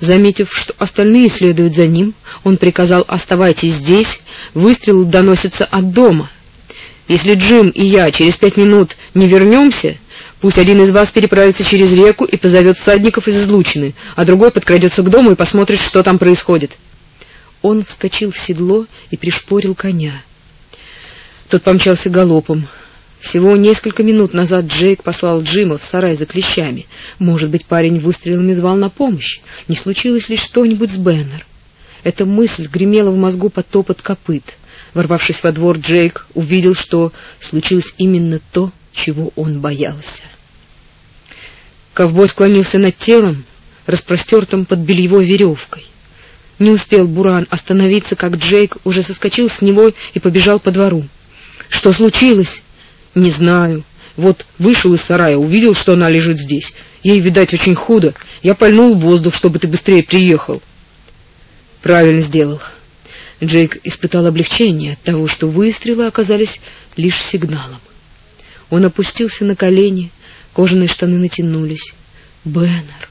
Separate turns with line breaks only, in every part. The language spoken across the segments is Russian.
Заметив, что остальные следуют за ним, он приказал «Оставайтесь здесь, выстрел доносится от дома. Если Джим и я через пять минут не вернемся, пусть один из вас переправится через реку и позовет всадников из излучины, а другой подкрадется к дому и посмотрит, что там происходит». Он вскочил в седло и пришпорил коня. Тот помчался галопом. Всего несколько минут назад Джейк послал Джима в сарай за клещами. Может быть, парень выстрелами звал на помощь. Не случилось ли что-нибудь с Беннер? Эта мысль гремела в мозгу под топот копыт. Ворвавшись во двор, Джейк увидел, что случилось именно то, чего он боялся. Ковбой склонился над телом, распростертым под бельевой веревкой. Не успел Буран остановиться, как Джейк уже соскочил с него и побежал по двору. «Что случилось?» Не знаю. Вот вышел из сарая, увидел, что она лежит здесь. Ей, видать, очень худо. Я пальнул в воздух, чтобы ты быстрее приехал. Правильно сделал. Джейк испытал облегчение от того, что выстрелы оказались лишь сигналом. Он опустился на колени, кожаные штаны натянулись. Беннер.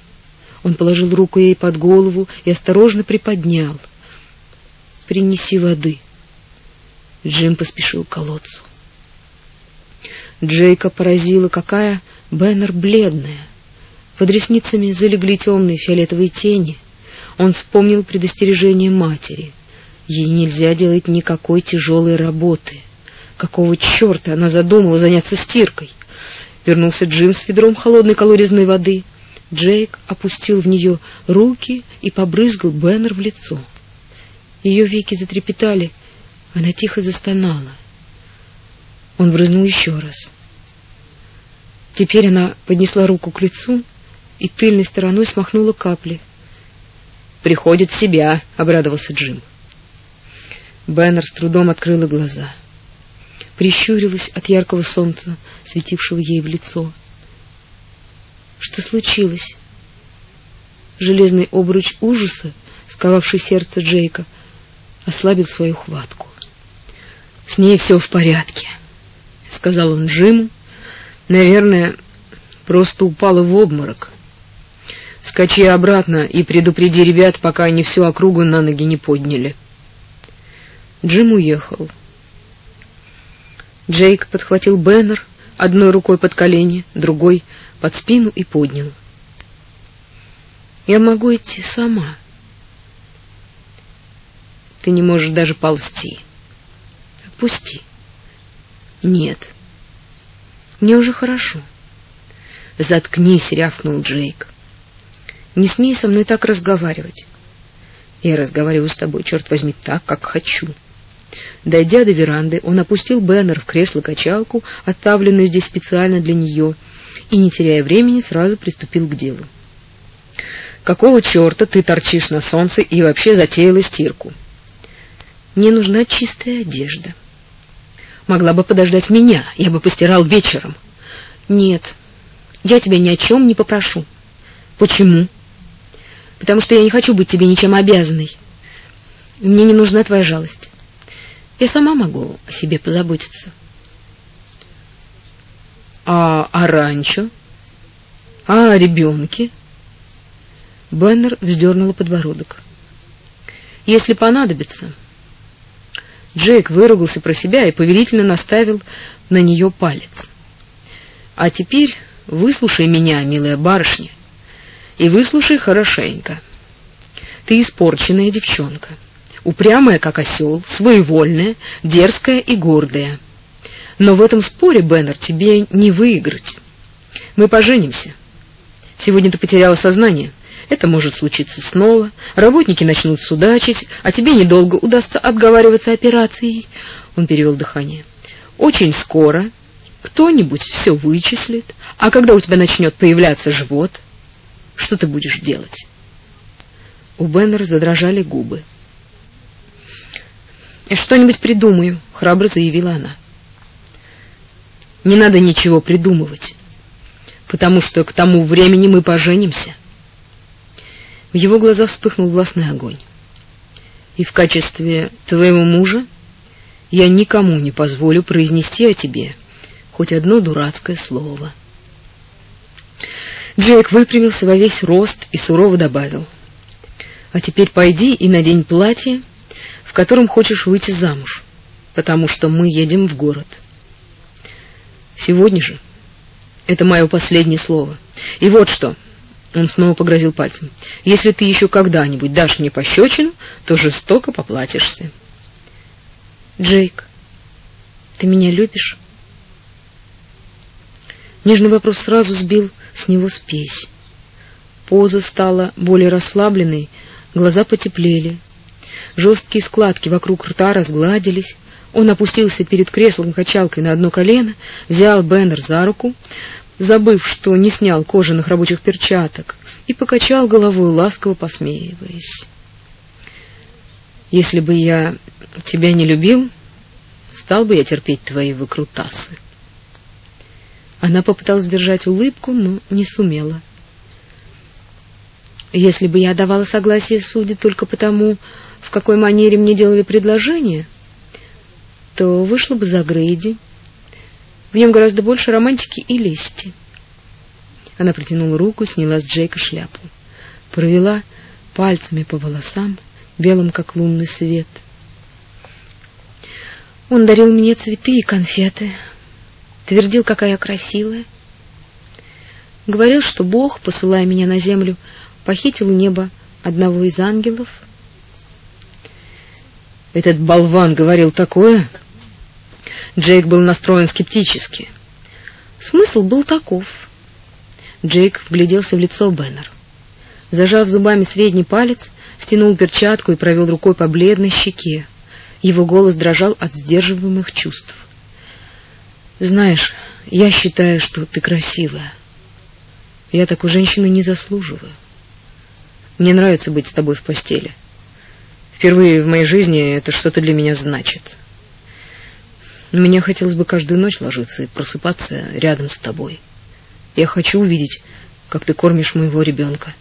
Он положил руку ей под голову и осторожно приподнял. Принеси воды. Джим поспешил к колодцу. Джейка поразила, какая Беннер бледная. Под ресницами залегли темные фиолетовые тени. Он вспомнил предостережение матери. Ей нельзя делать никакой тяжелой работы. Какого черта она задумала заняться стиркой? Вернулся Джим с ведром холодной колодезной воды. Джейк опустил в нее руки и побрызгал Беннер в лицо. Ее веки затрепетали, она тихо застонала. Он брызнул еще раз. Теперь она поднесла руку к лицу и тыльной стороной смахнула капли. «Приходит в себя», — обрадовался Джим. Беннер с трудом открыла глаза. Прищурилась от яркого солнца, светившего ей в лицо. Что случилось? Железный обруч ужаса, сковавший сердце Джейка, ослабил свою хватку. С ней все в порядке сказал он Джиму. Наверное, просто упала в обморок. Скачи обратно и предупреди ребят, пока они всю округу на ноги не подняли. Джим уехал. Джейк подхватил Беннер одной рукой под колени, другой под спину и поднял. Я могу идти сама. Ты не можешь даже ползти. Отпусти. Нет. Мне уже хорошо. Заткнись, рявкнул Джейк. Не смей со мной так разговаривать. Я разговариваю с тобой, черт возьми, так, как хочу. Дойдя до веранды, он опустил Беннер в кресло-качалку, оставленное здесь специально для нее, и, не теряя времени, сразу приступил к делу. «Какого черта ты торчишь на солнце и вообще затеяла стирку?» «Мне нужна чистая одежда». Могла бы подождать меня, я бы постирал вечером. Нет, я тебя ни о чем не попрошу. Почему? Потому что я не хочу быть тебе ничем обязанной. Мне не нужна твоя жалость. Я сама могу о себе позаботиться. А о ранчо? А о ребенке? Беннер вздернула подбородок. Если понадобится, Джейк выругался про себя и повелительно наставил на нее палец. А теперь выслушай меня, милая барышня, и выслушай хорошенько. Ты испорченная девчонка, упрямая, как осел, своевольная, дерзкая и гордая. Но в этом споре, Беннер, тебе не выиграть. Мы поженимся. Сегодня ты потеряла сознание. Это может случиться снова. Работники начнут судачить, а тебе недолго удастся отговариваться операцией. Он перевел дыхание. Очень скоро кто-нибудь все вычислит, а когда у тебя начнет появляться живот, что ты будешь делать? У Беннера задрожали губы. «Я что-нибудь придумаю», — храбро заявила она. «Не надо ничего придумывать, потому что к тому времени мы поженимся». В его глазах вспыхнул властный огонь. И в качестве твоего мужа я никому не позволю произнести о тебе хоть одно дурацкое слово. Джейк выпрямился во весь рост и сурово добавил: А теперь пойди и надень платье, в котором хочешь выйти замуж, потому что мы едем в город. Сегодня же. Это мое последнее слово. И вот что. Он снова погрозил пальцем. Если ты еще когда-нибудь дашь мне пощечину, то жестоко поплатишься.
Джейк, ты меня любишь?
Нежный вопрос сразу сбил с него спесь. Поза стала более расслабленной, глаза потеплели. Жесткие складки вокруг рта разгладились. Он опустился перед креслом-качалкой на одно колено, взял Беннер за руку, забыв, что не снял кожаных рабочих перчаток, и покачал головой, ласково посмеиваясь. «Если бы я тебя не любил, стал бы я терпеть твои выкрутасы». Она попыталась сдержать улыбку, но не сумела. Если бы я давала согласие суде только потому, в какой манере мне делали предложение, то вышла бы за Грейди. В нем гораздо больше романтики и лести. Она протянула руку, сняла с Джейка шляпу, провела пальцами по волосам, белым как лунный свет. Он дарил мне цветы и конфеты, твердил, какая я красивая. Говорил, что Бог, посылая меня на землю, похитил у неба одного из ангелов.
Этот болван говорил такое. Джейк был настроен скептически.
Смысл был таков. Джейк вгляделся в лицо Беннер. Зажав зубами средний палец, стянул перчатку и провел рукой по бледной щеке. Его голос дрожал от сдерживаемых чувств. Знаешь, я считаю, что ты красивая. Я такой женщины не заслуживаю. Мне нравится быть с тобой в постели. Впервые в моей жизни это что-то для меня значит. Мне хотелось бы каждую ночь ложиться и просыпаться рядом с тобой. Я хочу увидеть, как ты кормишь моего ребенка.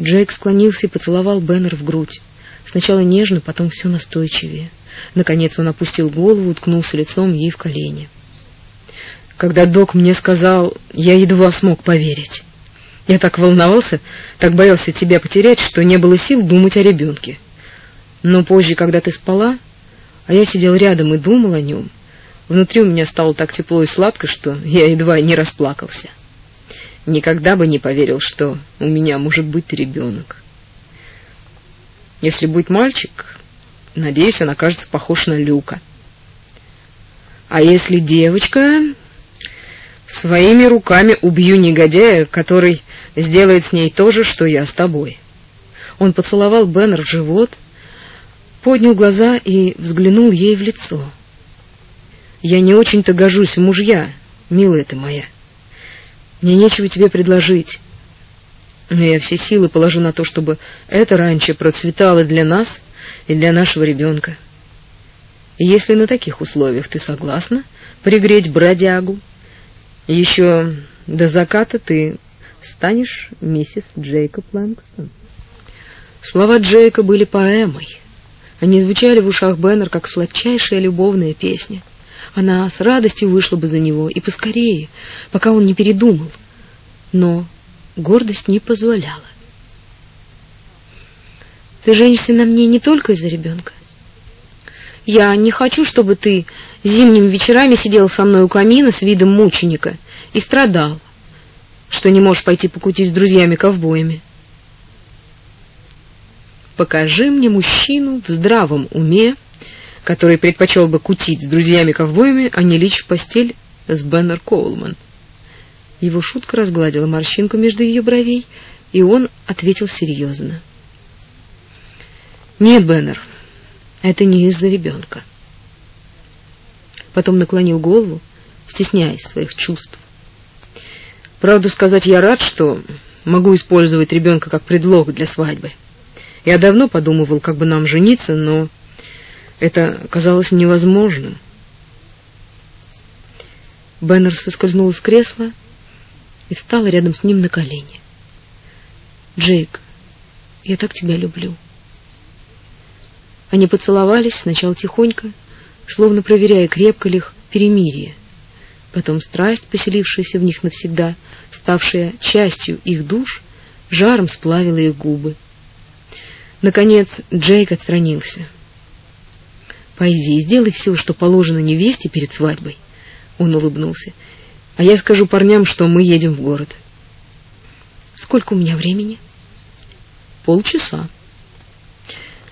Джейк склонился и поцеловал Беннер в грудь. Сначала нежно, потом все настойчивее. Наконец он опустил голову, уткнулся лицом ей в колени. Когда док мне сказал, я едва смог поверить. Я так волновался, так боялся тебя потерять, что не было сил думать о ребенке. Но позже, когда ты спала, а я сидел рядом и думал о нем, внутри у меня стало так тепло и сладко, что я едва не расплакался. Никогда бы не поверил, что у меня может быть ребенок. Если будет мальчик, надеюсь, он окажется похож на Люка. А если девочка, своими руками убью негодяя, который сделает с ней то же, что я с тобой. Он поцеловал Беннер в живот, поднял глаза и взглянул ей в лицо. Я не очень-то гожусь в мужья, милая ты моя. Мне нечего тебе предложить. Но я все силы положу на то, чтобы это раньше процветало для нас и для нашего ребенка. Если на таких условиях ты согласна пригреть бродягу, еще до заката ты станешь миссис Джейкоб Лэнгстон. Слова Джейка были поэмой. Они звучали в ушах Беннер как сладчайшая любовная песня. Она с радостью вышла бы за него и поскорее, пока он не передумал. Но гордость не позволяла. Ты женишься на мне не только из-за ребенка. Я не хочу, чтобы ты зимними вечерами сидел со мной у камина с видом мученика и страдал, что не можешь пойти покутить с друзьями-ковбоями. Покажи мне мужчину в здравом уме, который предпочел бы кутить с друзьями-ковбоями, а не лечь в постель с Беннер Коулман. Его шутка разгладила морщинку между ее бровей, и он ответил серьезно. Нет, Беннер, это не из-за ребенка. Потом наклонил голову, стесняясь своих чувств. Правду сказать, я рад, что могу использовать ребенка как предлог для свадьбы. Я давно подумывал, как бы нам жениться, но это казалось невозможным. Беннер соскользнул с кресла и встал рядом с ним на колени. Джейк, я так тебя люблю. Они поцеловались сначала тихонько, словно проверяя, крепко ли их перемирие. Потом страсть, поселившаяся в них навсегда, ставшая частью их душ, жаром сплавила их губы. Наконец Джейк отстранился. «Пойди и сделай все, что положено невесте перед свадьбой». Он улыбнулся. «А я скажу парням, что мы едем в город». «Сколько у меня времени?» «Полчаса».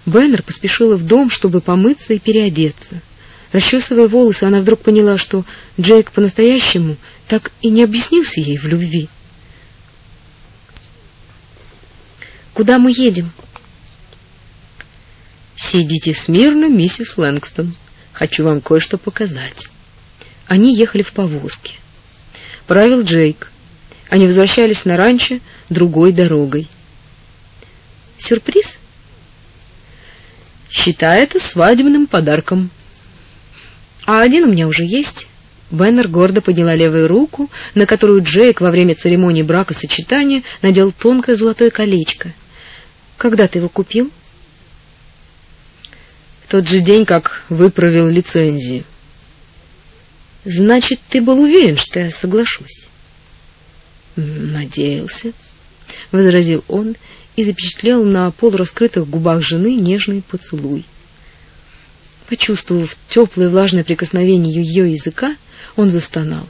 Беннер поспешила в дом, чтобы помыться и переодеться. Расчесывая волосы, она вдруг поняла, что Джейк по-настоящему так и не объяснился ей в любви. «Куда мы едем?» «Сидите смирно, миссис Лэнгстон. Хочу вам кое-что показать». Они ехали в повозке. Правил Джейк. Они возвращались на ранчо другой дорогой. «Сюрприз?» «Считай это свадебным подарком». «А один у меня уже есть». Беннер гордо подняла левую руку, на которую Джейк во время церемонии бракосочетания надел тонкое золотое колечко. «Когда ты его купил?»
Тот же день, как выправил лицензию.
Значит, ты был уверен, что я соглашусь?
Надеялся, возразил он и запечатлел на полураскрытых губах жены нежный поцелуй. Почувствовав теплое влажное прикосновение ее языка, он застонал.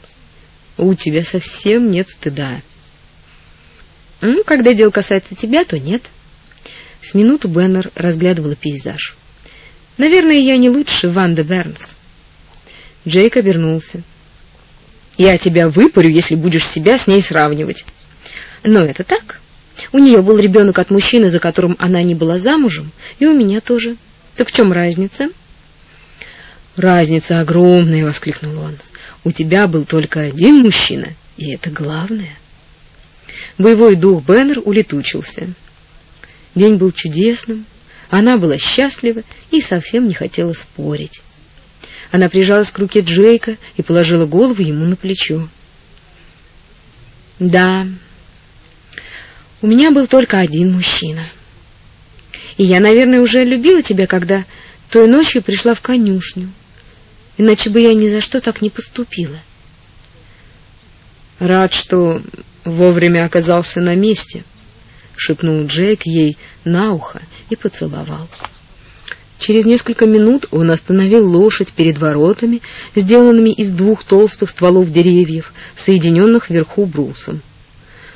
У тебя совсем нет стыда.
Ну, когда дело касается тебя, то нет. С минуту Беннер разглядывала пейзаж. Наверное, я не лучше Ванда Бернс.
Джейк обернулся. Я тебя выпарю, если будешь себя с ней сравнивать.
Но это так. У нее был ребенок от мужчины, за которым она не была замужем, и у меня тоже. Так в чем разница?
Разница огромная, воскликнул он. У тебя был только один мужчина, и это главное. Боевой дух Беннер улетучился. День был чудесным, она была счастлива и совсем не хотела спорить. Она прижалась к руке Джейка и положила голову ему на плечо.
Да. У меня был только один мужчина. И я, наверное, уже любила тебя, когда той ночью пришла в конюшню. Иначе бы я ни за что так не поступила.
Рад, что вовремя оказался на месте, шепнул Джейк ей на ухо и поцеловал. Через несколько минут он остановил лошадь перед воротами, сделанными из двух толстых стволов деревьев, соединенных вверху брусом.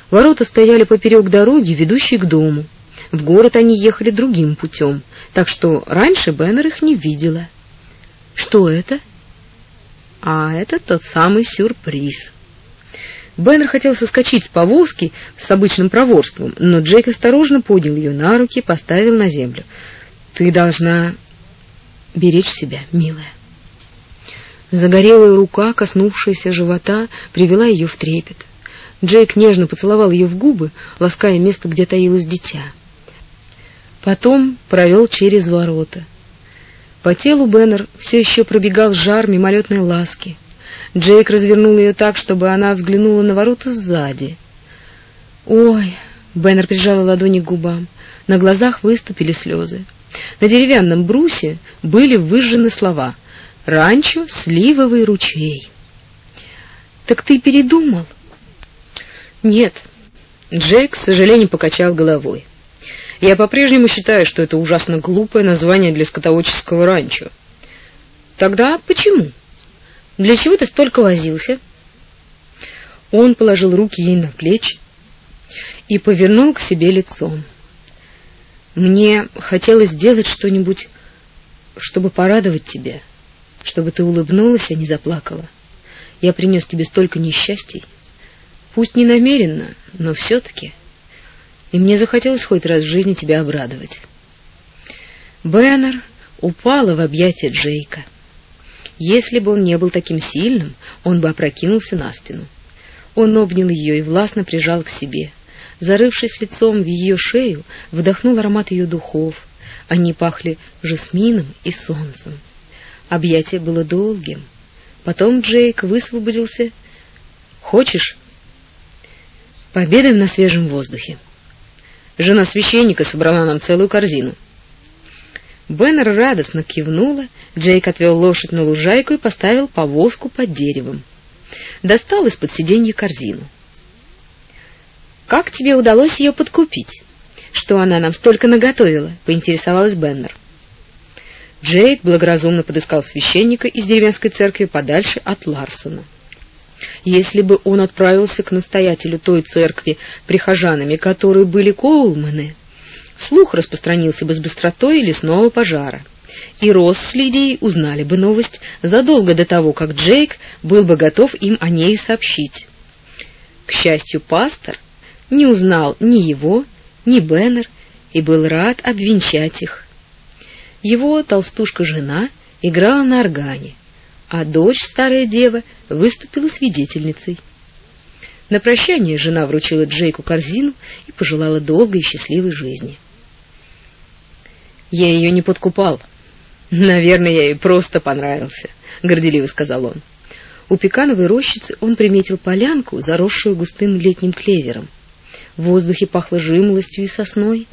Ворота стояли поперек дороги, ведущей к дому. В город они ехали другим путем, так что раньше Беннер их не видела.
Что это?
А это тот самый сюрприз. Беннер хотел соскочить с повозки с обычным проворством, но Джейк осторожно поднял ее на руки и поставил на землю. Ты должна беречь себя, милая. Загорелая рука, коснувшаяся живота, привела ее в трепет. Джейк нежно поцеловал ее в губы, лаская место, где таилось дитя. Потом провел через ворота. По телу Беннер все еще пробегал жар мимолетной ласки. Джейк развернул ее так, чтобы она взглянула на ворота сзади. «Ой!» — Беннер прижала ладони к губам. На глазах выступили слезы. На деревянном брусе были выжжены слова «Ранчо, сливовый ручей». «Так ты передумал?» «Нет». Джейк с сожалением покачал головой. «Я по-прежнему считаю, что это ужасно глупое название для скотоводческого ранчо». «Тогда почему? Для чего ты столько возился?» Он положил руки ей на плечи и повернул к себе лицом. Мне хотелось сделать что-нибудь, чтобы порадовать тебя, чтобы ты улыбнулась, а не заплакала. Я принес тебе столько несчастий, пусть не намеренно, но все-таки. И мне захотелось хоть раз в жизни тебя обрадовать. Беннер упала в объятия Джейка. Если бы он не был таким сильным, он бы опрокинулся на спину. Он обнял ее и властно прижал к себе. Зарывшись лицом в ее шею, вдохнул аромат ее духов. Они пахли жасмином и солнцем. Объятие было долгим. Потом Джейк высвободился. «Хочешь?» «Пообедаем на свежем воздухе». Жена священника собрала нам целую корзину. Беннер радостно кивнула, Джейк отвел лошадь на лужайку и поставил повозку под деревом. Достал из-под сиденья корзину. Как тебе удалось ее подкупить?
что она нам столько наготовила?» — поинтересовалась Беннер. Джейк благоразумно подыскал священника из деревенской церкви подальше от Ларсона. Если бы он отправился к настоятелю той церкви, прихожанами которые были Коулманы, слух распространился бы с быстротой лесного пожара. И Росс с Лидией узнали бы новость задолго до того, как Джейк был бы готов им о ней сообщить. К счастью, пастор не узнал ни его, ни Беннер и был рад обвенчать их. Его толстушка-жена играла на органе, а дочь, старая дева, выступила свидетельницей. На прощание жена вручила Джейку корзину и пожелала долгой и счастливой жизни. Я ее не подкупал. Наверное, я ей просто понравился, горделиво сказал он. У пекановой рощицы он приметил полянку, заросшую густым летним клевером. В воздухе пахло жимолостью и сосной.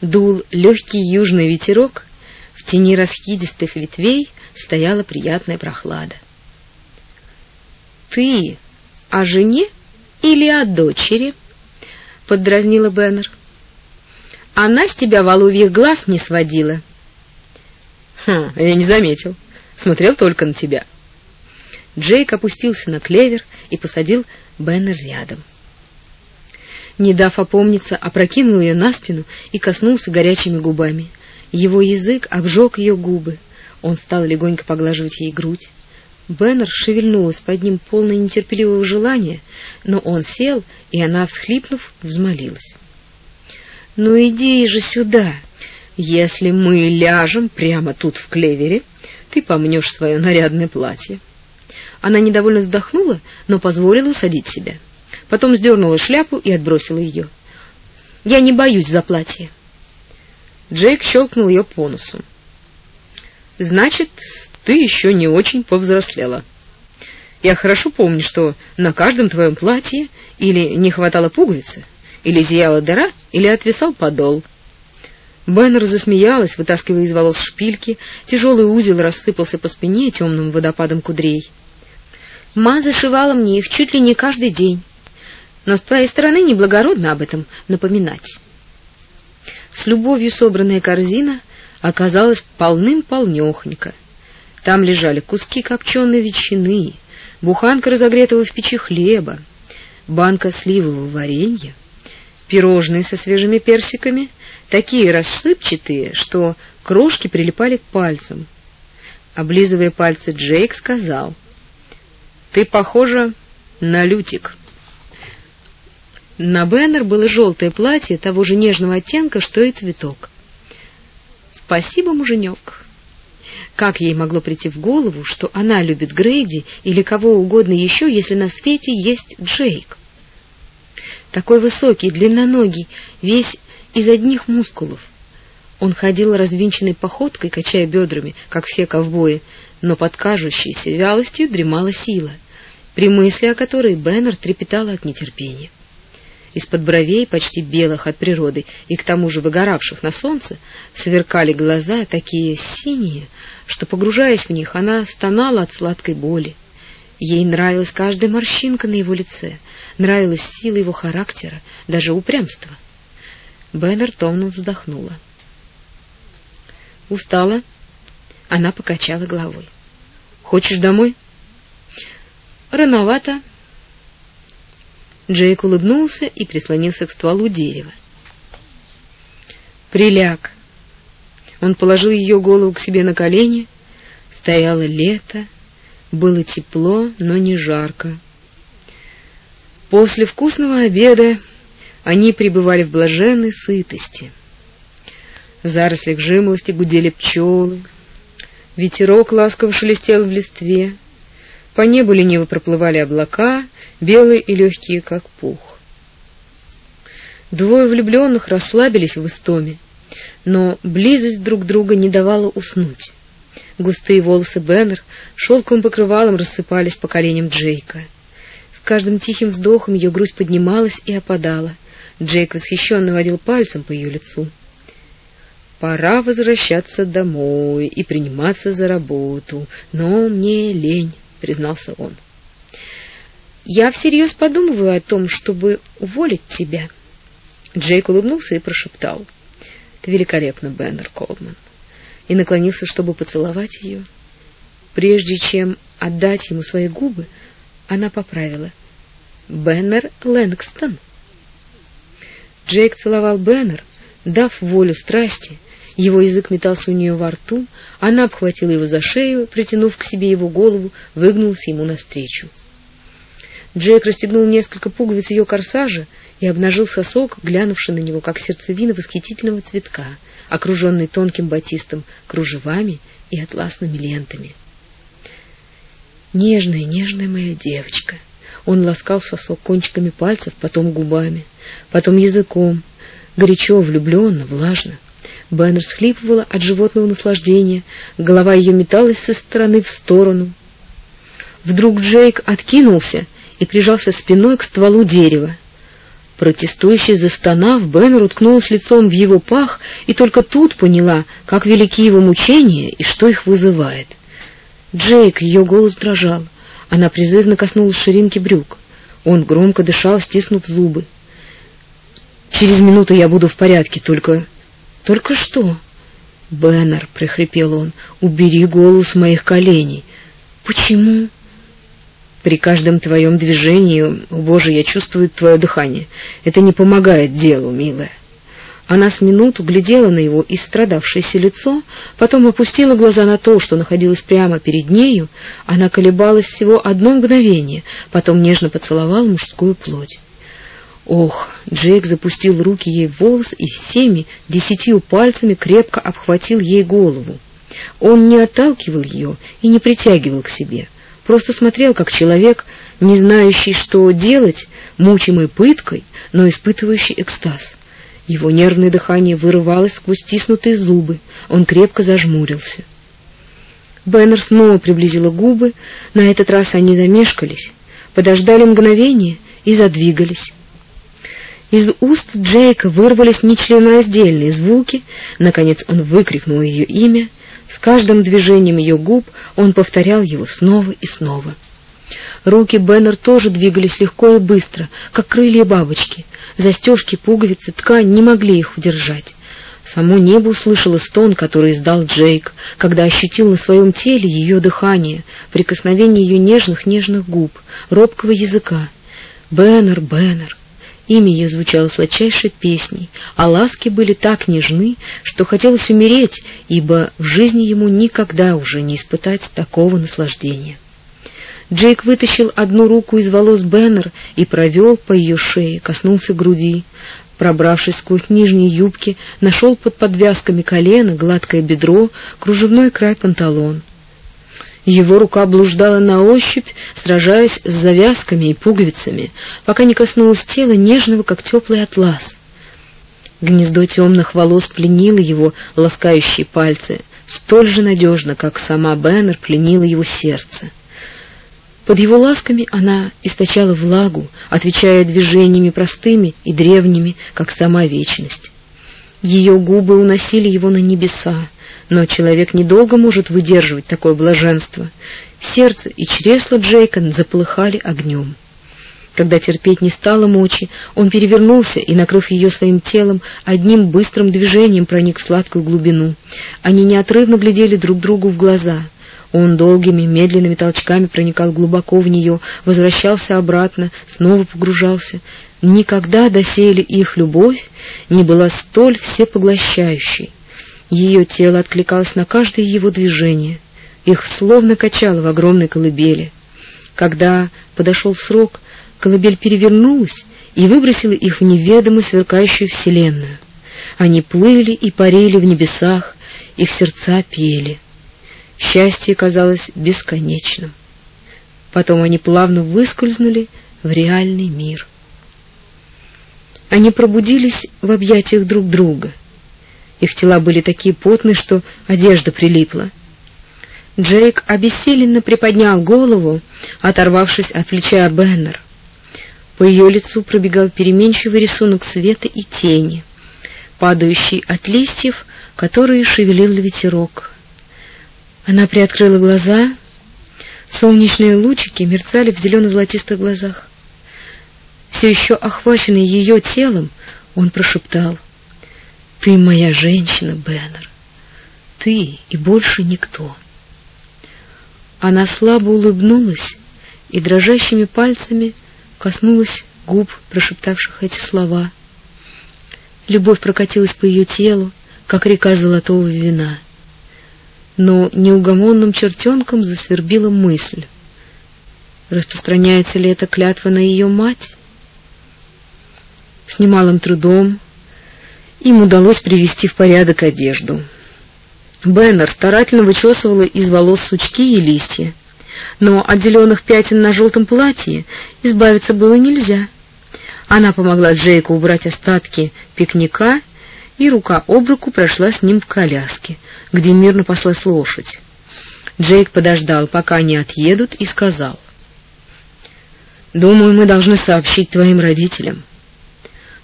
Дул легкий южный ветерок, в тени раскидистых ветвей стояла приятная прохлада. Ты о жене или о дочери? поддразнила Беннер. Она с тебя воловьих глаз не сводила. Хм, я не заметил. Смотрел только на тебя. Джейк опустился на клевер и посадил Беннер рядом. Не дав опомниться, опрокинул ее на спину и коснулся горячими губами. Его язык обжег ее губы. Он стал легонько поглаживать ей грудь. Беннер шевельнулась под ним полное нетерпеливого желания, но он сел, и она, всхлипнув, взмолилась. «Ну иди же сюда! Если мы ляжем прямо тут в клевере, ты помнешь свое нарядное платье». Она недовольно вздохнула, но позволила усадить себя. Потом сдернула шляпу и отбросила ее. «Я не боюсь за платье». Джейк щелкнул ее по носу. Значит, ты еще не очень повзрослела. Я хорошо помню, что на каждом твоем платье или не хватало пуговицы, или зияла дыра, или отвисал подол. Беннер засмеялась, вытаскивая из волос шпильки, тяжелый узел рассыпался по спине темным водопадом кудрей. Ма зашивала мне их чуть ли не каждый день. Но с твоей стороны неблагородно об этом напоминать. С любовью собранная корзина оказалась полным-полнёхонько. Там лежали куски копченой ветчины, буханка разогретого в печи хлеба, банка сливового варенья, пирожные со свежими персиками, такие рассыпчатые, что крошки прилипали к пальцам. Облизывая пальцы, Джейк сказал: "Ты похожа на Лютик". На Беннер было желтое платье того же нежного оттенка, что и цветок. Спасибо, муженек. Как ей могло прийти в голову, что она любит Грейди или кого угодно еще, если на свете есть Джейк? Такой высокий, длинноногий, весь из одних мускулов. Он ходил развинченной походкой, качая бедрами, как все ковбои, но под кажущейся вялостью дремала сила, при мысли о которой Беннер трепетала от нетерпения. Из-под бровей, почти белых от природы и к тому же выгоравших на солнце, сверкали глаза, такие синие, что, погружаясь в них, она стонала от сладкой боли. Ей нравилась каждая морщинка на его лице, нравилась сила его характера, даже упрямство. Беннер томно вздохнула. Устала? Она покачала головой. Хочешь домой? Рановато, Джейк улыбнулся и прислонился к стволу дерева. Приляг. Он положил ее голову к себе на колени. Стояло лето, было тепло, но не жарко. После вкусного обеда они пребывали в блаженной сытости. В зарослях жимолости гудели пчелы. Ветерок ласково шелестел в листве. По небу лениво проплывали облака, белые и легкие, как пух. Двое влюбленных расслабились в истоме, но близость друг друга не давала уснуть. Густые волосы Беннер шелковым покрывалом рассыпались по коленям Джейка. С каждым тихим вздохом ее грудь поднималась и опадала. Джейк восхищенно водил пальцем по ее лицу. Пора возвращаться домой и приниматься за работу, но мне лень, признался он. Я всерьез подумываю о том, чтобы уволить тебя. Джейк улыбнулся и прошептал. «Ты великолепно, Беннер Колман!» И наклонился, чтобы поцеловать ее. Прежде чем отдать ему свои губы, она поправила. «Беннер Лэнгстон!» Джейк целовал Беннер, дав волю страсти. Его язык метался у нее во рту, она обхватила его за шею, притянув к себе его голову, выгнулась ему навстречу. Джейк расстегнул несколько пуговиц ее корсажа и обнажил сосок, глянувший на него, как сердцевина восхитительного цветка, окруженный тонким батистом, кружевами и атласными лентами. Нежная, нежная моя девочка. Он ласкал сосок кончиками пальцев, потом губами, потом языком, горячо, влюбленно, влажно. Беннер схлипывала от животного наслаждения, голова ее металась со стороны в сторону. Вдруг Джейк откинулся и прижался спиной к стволу дерева. Протестующий застонав, Беннер уткнулась лицом в его пах и только тут поняла, как велики его мучения и что их вызывает. «Джейк!» — ее голос дрожал. Она призывно коснулась ширинки брюк. Он громко дышал, стиснув зубы. «Через минуту я буду в порядке, только...» «Только что?» «Беннер!» — прохрипел он. «Убери голову с моих коленей!» «Почему?» При каждом твоем движении, о Боже, я чувствую твое дыхание. Это не помогает делу, милая. Она с минуту глядела на его истрадавшееся лицо, потом опустила глаза на то, что находилось прямо перед нею. Она колебалась всего одно мгновение, потом нежно поцеловала мужскую плоть. Ох, Джейк запустил руки ей в волос и всеми десятью пальцами крепко обхватил ей голову. Он не отталкивал ее и не притягивал к себе просто смотрел как человек, не знающий, что делать, мучимый пыткой, но испытывающий экстаз. Его нервное дыхание вырывалось сквозь стиснутые зубы, он крепко зажмурился. Беннер снова приблизила губы, на этот раз они замешкались, подождали мгновение и задвигались. Из уст Джейка вырвались нечленораздельные звуки, наконец он выкрикнул ее имя — с каждым движением ее губ он повторял его снова и снова. Руки Беннер тоже двигались легко и быстро, как крылья бабочки. Застежки, пуговицы, ткань не могли их удержать. Само небо услышало стон, который издал Джейк, когда ощутил на своем теле ее дыхание, прикосновение ее нежных-нежных губ, робкого языка. «Беннер, Беннер!» Имя ее звучало сладчайшей песней, а ласки были так нежны, что хотелось умереть, ибо в жизни ему никогда уже не испытать такого наслаждения. Джейк вытащил одну руку из волос Беннер и провел по ее шее, коснулся груди. Пробравшись сквозь нижние юбки, нашел под подвязками колено, гладкое бедро, кружевной край панталон. Его рука блуждала на ощупь, сражаясь с завязками и пуговицами, пока не коснулась тела нежного, как теплый атлас. Гнездо темных волос пленило его ласкающие пальцы, столь же надежно, как сама Беннер пленила его сердце. Под его ласками она источала влагу, отвечая движениями простыми и древними, как сама вечность. Ее губы уносили его на небеса, но человек недолго может выдерживать такое блаженство. Сердце и чресла Джейка заполыхали огнем. Когда терпеть не стало мочи, он перевернулся и, накрыв ее своим телом, одним быстрым движением проник в сладкую глубину. Они неотрывно глядели друг другу в глаза. Он долгими, медленными толчками проникал глубоко в нее, возвращался обратно, снова погружался. Никогда доселе их любовь не была столь всепоглощающей. Ее тело откликалось на каждое его движение. Их словно качало в огромной колыбели. Когда подошел срок, колыбель перевернулась и выбросила их в неведомую сверкающую вселенную. Они плыли и парили в небесах, их сердца пели. Счастье казалось бесконечным. Потом они плавно выскользнули в реальный мир. Они пробудились в объятиях друг друга — их тела были такие потные, что одежда прилипла. Джейк обессиленно приподнял голову, оторвавшись от плеча Беннер. По ее лицу пробегал переменчивый рисунок света и тени, падающий от листьев, которые шевелил ветерок. Она приоткрыла глаза, солнечные лучики мерцали в зелено-золотистых глазах. Все еще охваченный ее телом, Он прошептал, «Ты моя женщина, Беннер. Ты и больше никто». Она слабо улыбнулась и дрожащими пальцами коснулась губ, прошептавших эти слова. Любовь прокатилась по ее телу, как река золотого вина. Но неугомонным чертенком засвербила мысль. Распространяется ли эта клятва на ее мать? С немалым трудом им удалось привести в порядок одежду. Беннер старательно вычесывала из волос сучки и листья, но от зеленых пятен на желтом платье избавиться было нельзя. Она помогла Джейку убрать остатки пикника, и рука об руку прошла с ним в коляске, где мирно паслась лошадь. Джейк подождал, пока они отъедут, и сказал: "Думаю, мы должны сообщить твоим родителям".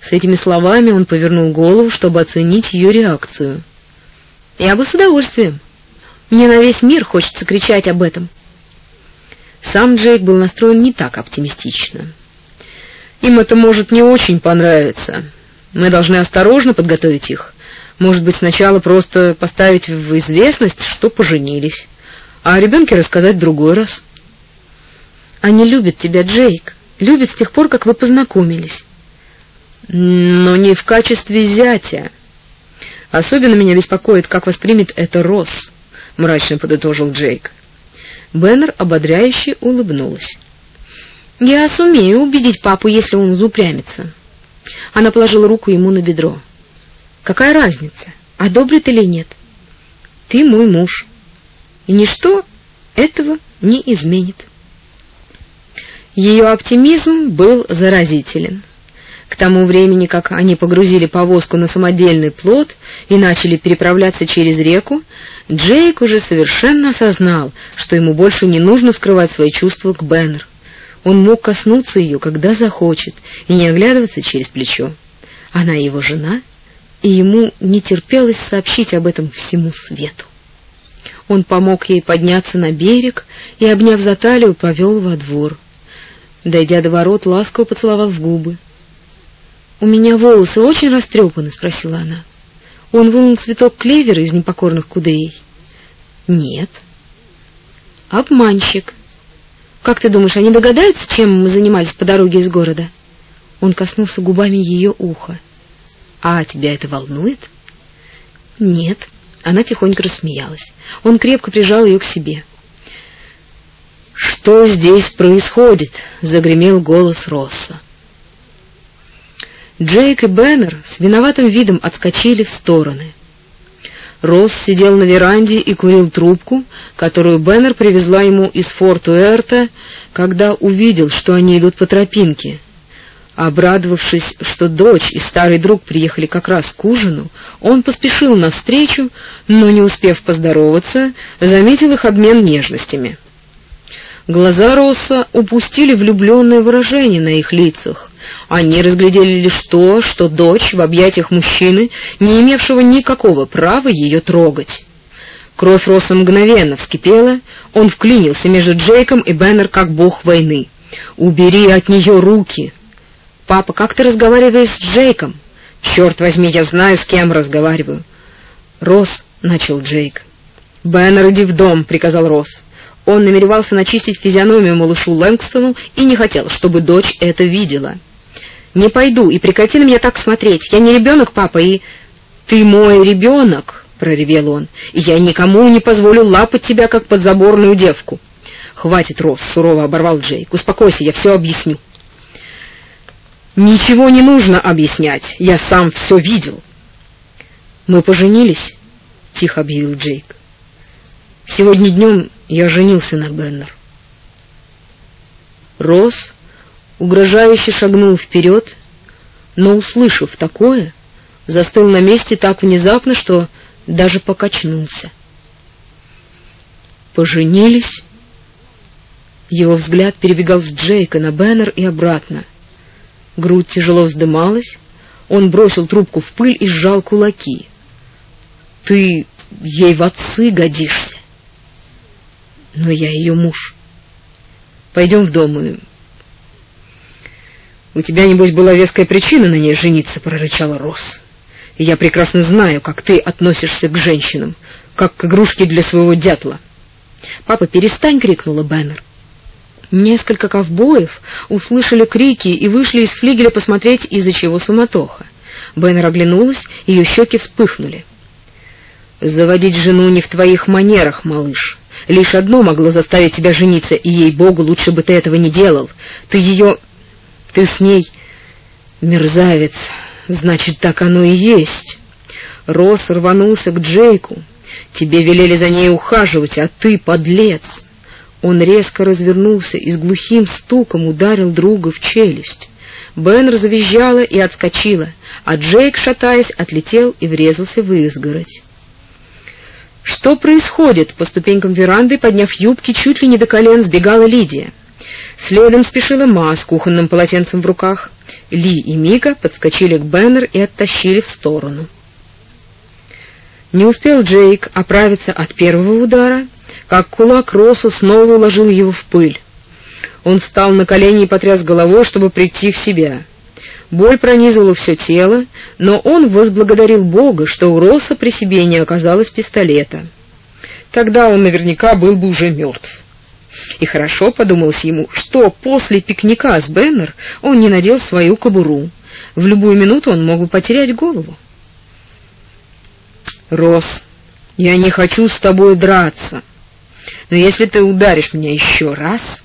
С этими словами он повернул голову, чтобы оценить ее реакцию. "Я бы с удовольствием. Мне на весь мир хочется кричать об этом". Сам Джейк был настроен не так оптимистично. Им это может не очень понравиться. Мы должны осторожно подготовить их. Может быть, сначала просто поставить в известность, что поженились, а о ребенке рассказать другой раз. Они любят тебя, Джейк. Любят с тех пор, как вы познакомились. Но не в качестве зятя. Особенно меня беспокоит, как воспримет это Росс, мрачно подытожил Джейк. Беннер ободряюще улыбнулась. Я сумею убедить папу, если он заупрямится. Она положила руку ему на бедро. Какая разница, одобрит или нет? Ты мой муж, и ничто этого не изменит. Ее оптимизм был заразителен. К тому времени, как они погрузили повозку на самодельный плот и начали переправляться через реку, Джейк уже совершенно осознал, что ему больше не нужно скрывать свои чувства к Беннер. Он мог коснуться ее, когда захочет, и не оглядываться через плечо. Она его жена, и ему не терпелось сообщить об этом всему свету. Он помог ей подняться на берег и, обняв за талию, повел во двор. Дойдя до ворот, ласково поцеловал в губы. «У меня волосы очень растрепаны?» — спросила она. Он вынул цветок клевера из непокорных кудрей. «Нет». «Обманщик», как ты думаешь, они догадаются, чем мы занимались по дороге из города? Он коснулся губами ее уха. А тебя это волнует? Нет. Она тихонько рассмеялась. Он крепко прижал ее к себе. Что здесь происходит? загремел голос Росса. Джейк и Беннер с виноватым видом отскочили в стороны. Росс сидел на веранде и курил трубку, которую Беннер привезла ему из Форт-Уэрта, когда увидел, что они идут по тропинке. Обрадовавшись, что дочь и старый друг приехали как раз к ужину, он поспешил навстречу, но, не успев поздороваться, заметил их обмен нежностями. Глаза Росса упустили влюбленное выражение на их лицах. Они разглядели лишь то, что дочь в объятиях мужчины, не имевшего никакого права ее трогать. Кровь Росса мгновенно вскипела, он вклинился между Джейком и Беннер как бог войны. «Убери от нее руки!» «Папа, как ты разговариваешь с Джейком?» «Черт возьми, я знаю, с кем разговариваю». «Росс», — начал Джейк. «Беннер, иди в дом», — приказал Росс. Он намеревался начистить физиономию малышу Лэнгстону и не хотел, чтобы дочь это видела. «Не пойду, и прекрати на меня так смотреть. Я не ребенок, папа, и...» «Ты мой ребенок!» — проревел он. «И я никому не позволю лапать тебя, как подзаборную девку». «Хватит, Росс!» — сурово оборвал Джейк. «Успокойся, я все объясню». «Ничего не нужно объяснять. Я сам все видел». «Мы поженились?» — тихо объявил Джейк. «Сегодня днем я женился на Беннер. Росс угрожающе шагнул вперед, но, услышав такое, застыл на месте так внезапно, что даже покачнулся. Поженились. Его взгляд перебегал с Джейка на Беннер и обратно. Грудь тяжело вздымалась, он бросил трубку в пыль и сжал кулаки. Ты ей в отцы годишься но я ее муж. Пойдем в дом и...
У тебя, небось, была веская причина на ней жениться, — прорычала Росс. И я прекрасно знаю, как ты относишься к женщинам, как к игрушке для своего дятла.
«Папа, перестань!» — крикнула Беннер. Несколько ковбоев услышали крики и вышли из флигеля посмотреть, из-за чего суматоха. Беннер оглянулась, ее щеки вспыхнули.
«Заводить жену не в твоих манерах, малыш. Лишь одно могло заставить тебя жениться, и, ей-богу, лучше бы ты этого не делал. Ты ее... ты с ней... мерзавец. Значит, так оно и есть». Росс рванулся к Джейку. «Тебе велели за ней ухаживать, а ты подлец!» Он резко развернулся и с глухим стуком ударил друга в челюсть. Бен завизжала и отскочила, а Джейк, шатаясь, отлетел и врезался в изгородь. Что происходит? По ступенькам веранды, подняв юбки чуть ли не до колен, сбегала Лидия. Следом спешила Ма с кухонным полотенцем в руках. Ли и Мика подскочили к Беннер и оттащили в сторону. Не успел Джейк оправиться от первого удара, как кулак Росу снова уложил его в пыль. Он встал на колени и потряс головой, чтобы прийти в себя. Боль пронизывала все тело, но он возблагодарил Бога, что у Росса при себе не оказалось пистолета. Тогда он наверняка был бы уже мертв. И хорошо подумалось ему, что после пикника с Беннер он не надел свою кобуру. В любую минуту он мог бы потерять голову. «Росс, я не хочу с тобой драться, но если ты ударишь меня еще раз...»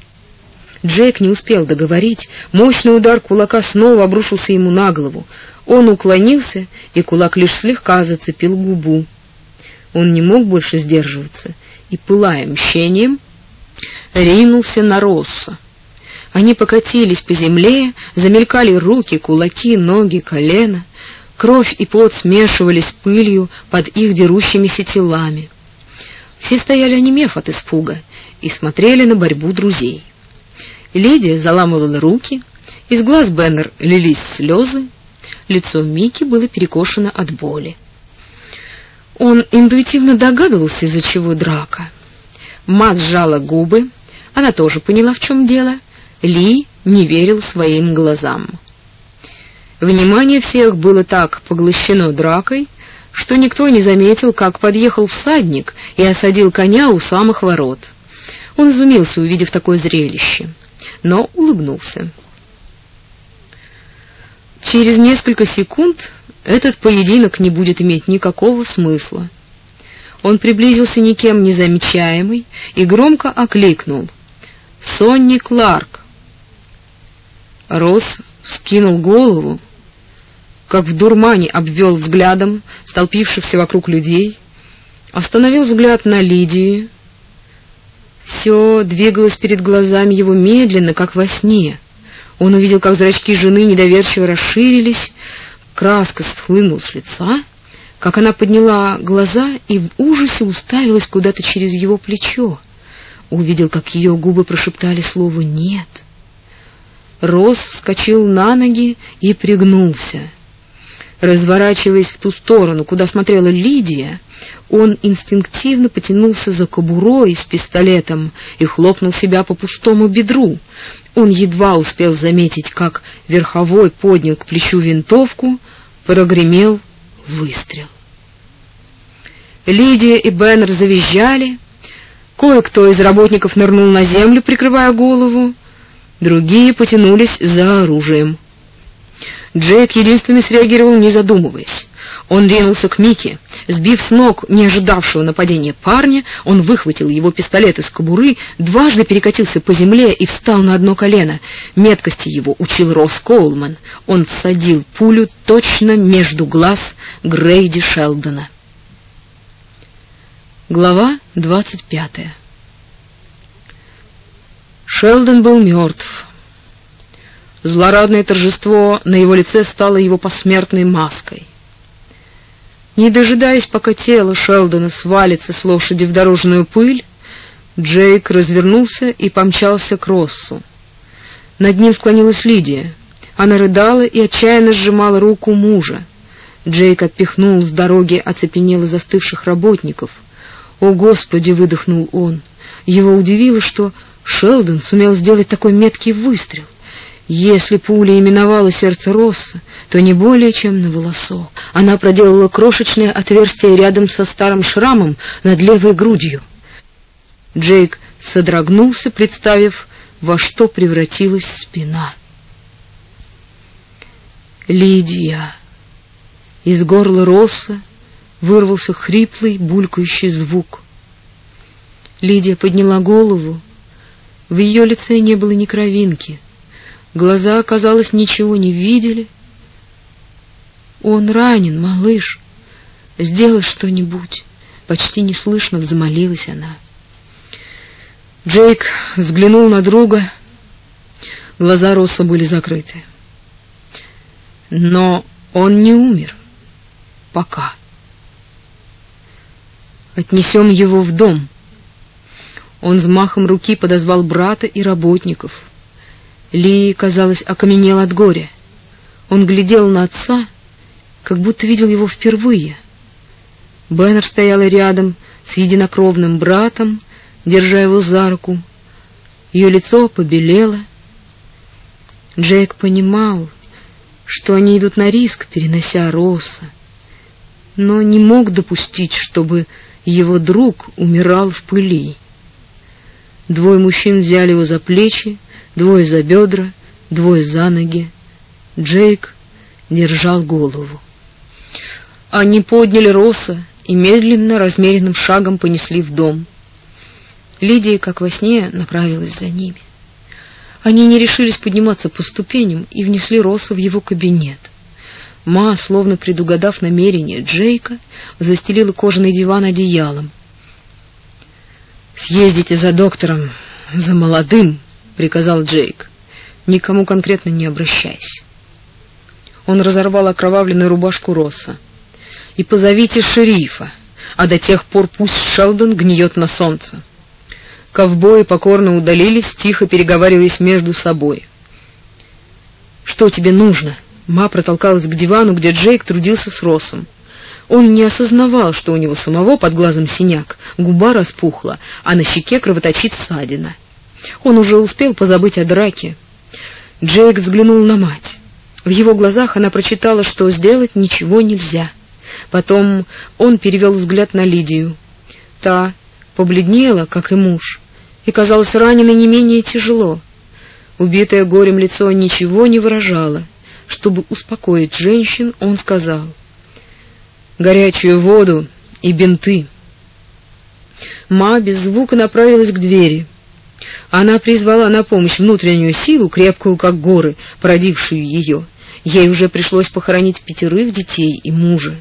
Джейк не успел договорить, мощный удар кулака снова обрушился ему на голову. Он уклонился, и кулак лишь слегка зацепил губу. Он не мог больше сдерживаться и, пылая мщением, ринулся на Росса. Они покатились по земле, замелькали руки, кулаки, ноги, колено. Кровь и пот смешивались с пылью под их дерущимися телами. Все стояли онемев от испуга и смотрели на борьбу друзей. Лидия заламывала руки, из глаз Беннер лились слезы, лицо Мики было перекошено от боли. Он интуитивно догадывался, из-за чего драка. Мат сжала губы, она тоже поняла, в чем дело. Ли не верил своим глазам. Внимание всех было так поглощено дракой, что никто не заметил, как подъехал всадник и осадил коня у самых ворот. Он изумился, увидев такое зрелище но улыбнулся. Через несколько секунд этот поединок не будет иметь никакого смысла. Он приблизился никем не замечаемый и громко окликнул: "Сонни Кларк!" Росс скинул голову, как в дурмане обвел взглядом столпившихся вокруг людей, остановил взгляд на Лидию, все двигалось перед глазами его медленно, как во сне. Он увидел, как зрачки жены недоверчиво расширились, краска схлынула с лица, как она подняла глаза и в ужасе уставилась куда-то через его плечо. Увидел, как ее губы прошептали слово «нет». Рос вскочил на ноги и пригнулся. Разворачиваясь в ту сторону, куда смотрела Лидия, он инстинктивно потянулся за кобурой с пистолетом и хлопнул себя по пустому бедру. Он едва успел заметить, как верховой поднял к плечу винтовку, прогремел выстрел. Лидия и Беннер завизжали. Кое-кто из работников нырнул на землю, прикрывая голову. Другие потянулись за оружием. Джейк единственный среагировал, не задумываясь. Он ринулся к Мике. Сбив с ног не ожидавшего нападения парня, он выхватил его пистолет из кобуры, дважды перекатился по земле и встал на одно колено. Меткости его учил Росс Коулман. Он всадил пулю точно между глаз Грейди Шелдона. Глава двадцать пятая Шелдон был мертв. Злорадное торжество на его лице стало его посмертной маской. Не дожидаясь, пока тело Шелдона свалится с лошади в дорожную пыль, Джейк развернулся и помчался к Россу. Над ним склонилась Лидия. Она рыдала и отчаянно сжимала руку мужа. Джейк отпихнул с дороги оцепенело застывших работников. «О, Господи!» — выдохнул он. Его удивило, что Шелдон сумел сделать такой меткий выстрел. Если пуля именовала сердце Росса, то не более чем на волосок. Она проделала крошечное отверстие рядом со старым шрамом над левой грудью. Джейк содрогнулся, представив, во что превратилась спина. Лидия. Из горла Росса вырвался хриплый, булькающий звук. Лидия подняла голову. В ее лице не было ни кровинки. Глаза, казалось, ничего не видели. Он ранен, малыш. Сделай что-нибудь. Почти неслышно взмолилась она. Джейк взглянул на друга. Глаза Росса были закрыты. Но он не умер. Пока. Отнесем его в дом. Он взмахом руки подозвал брата и работников. Ли, казалось, окаменел от горя. Он глядел на отца, как будто видел его впервые. Беннер стояла рядом с единокровным братом, держа его за руку. Ее лицо побелело. Джейк понимал, что они идут на риск, перенося Росса, но не мог допустить, чтобы его друг умирал в пыли. Двое мужчин взяли его за плечи, двое за бедра, двое за ноги. Джейк держал голову. Они подняли Росса и медленно, размеренным шагом понесли в дом. Лидия, как во сне, направилась за ними. Они не решились подниматься по ступеням и внесли Росса в его кабинет. Ма, словно предугадав намерение Джейка, застелила кожаный диван одеялом. «Съездите за доктором, за молодым», — приказал Джейк. «Никому конкретно не обращайся». Он разорвал окровавленную рубашку Росса. «И позовите шерифа, а до тех пор пусть Шелдон гниет на солнце». Ковбои покорно удалились, тихо переговариваясь между собой. «Что тебе нужно?» Ма протолкалась к дивану, где Джейк трудился с Россом. Он не осознавал, что у него самого под глазом синяк, губа распухла, а на щеке кровоточит ссадина. Он уже успел позабыть о драке. Джейк взглянул на мать. В его глазах она прочитала, что сделать ничего нельзя. Потом он перевел взгляд на Лидию. Та побледнела, как и муж и казалось раненой не менее тяжело. Убитое горем лицо ничего не выражало. Чтобы успокоить женщин, он сказал: "Горячую воду и бинты". Ма без звука направилась к двери. Она призвала на помощь внутреннюю силу, крепкую как горы, породившую ее. Ей уже пришлось похоронить пятерых детей и мужа.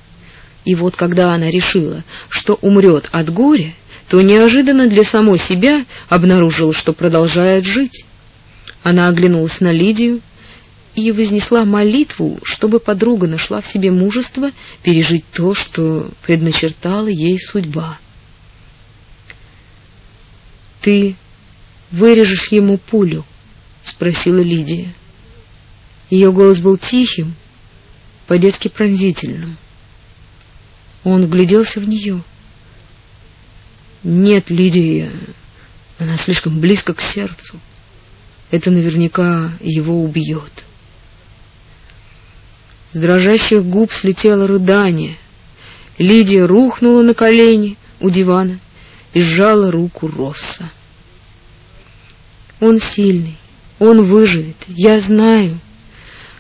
И вот когда она решила, что умрет от горя, то неожиданно для самой себя обнаружила, что продолжает жить. Она оглянулась на Лидию и вознесла молитву, чтобы подруга нашла в себе мужество пережить то, что предначертала ей судьба. «Ты вырежешь ему пулю?» — спросила Лидия. Ее голос был тихим, по-детски пронзительным. Он вгляделся в нее — нет, Лидия, она слишком близко к сердцу. Это наверняка его убьет. С дрожащих губ слетело рыдание. Лидия рухнула на колени у дивана и сжала руку Росса. Он сильный, он выживет, я знаю.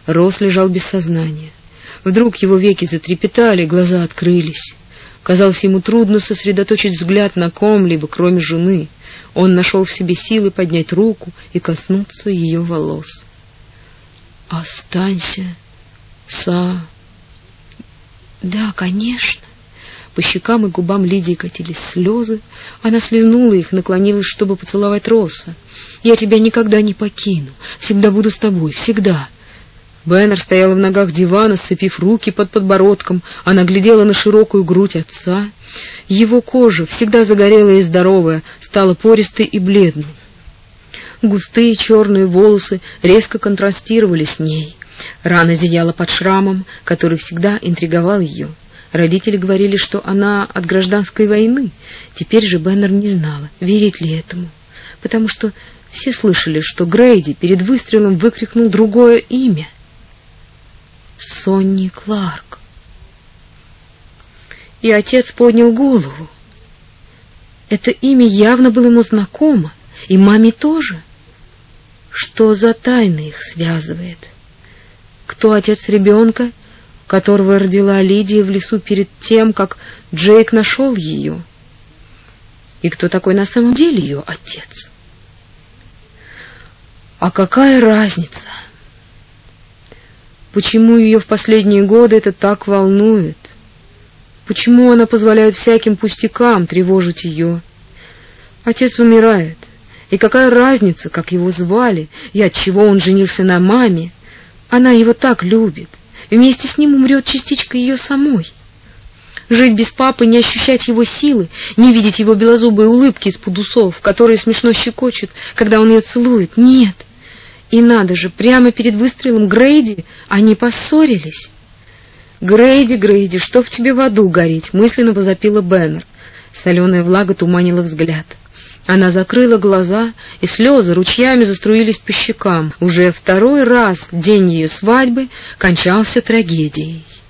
Росс лежал без сознания. Вдруг его веки затрепетали, глаза открылись. Казалось, ему трудно сосредоточить взгляд на ком-либо, кроме жены. Он нашел в себе силы поднять руку и коснуться ее волос. «Останься, Са...» «Да, конечно». По щекам и губам Лидии катились слезы. Она слезнула их, наклонилась, чтобы поцеловать Росса. «Я тебя никогда не покину. Всегда буду с тобой. Всегда. Беннер стояла в ногах дивана, сцепив руки под подбородком. Она глядела на широкую грудь отца. Его кожа, всегда загорелая и здоровая, стала пористой и бледной. Густые черные волосы резко контрастировали с ней. Рана зияла под шрамом, который всегда интриговал ее. Родители говорили, что она от гражданской войны. Теперь же Беннер не знала, верить ли этому, потому что Все слышали, что Грейди перед выстрелом выкрикнул другое имя. Сонни Кларк. И отец поднял голову. Это имя явно было ему знакомо, и маме тоже. Что за тайна их связывает? Кто отец ребенка, которого родила Лидия в лесу перед тем, как Джейк нашел ее? И кто такой на самом деле ее отец? А какая разница? Почему ее в последние годы это так волнует? Почему она позволяет всяким пустякам тревожить ее? Отец умирает. И какая разница, как его звали, и от чего он женился на маме? Она его так любит. Вместе с ним умрет частичка ее самой. Жить без папы, не ощущать его силы, не видеть его белозубые улыбки из-под усов, которые смешно щекочут, когда он ее целует. Нет. И надо же, прямо перед выстрелом Грейди они поссорились. Грейди, Грейди, чтоб тебе в аду гореть, мысленно возопила Беннер. Соленая влага туманила взгляд. Она закрыла глаза, и слезы ручьями заструились по щекам. Уже второй раз день ее свадьбы кончался трагедией.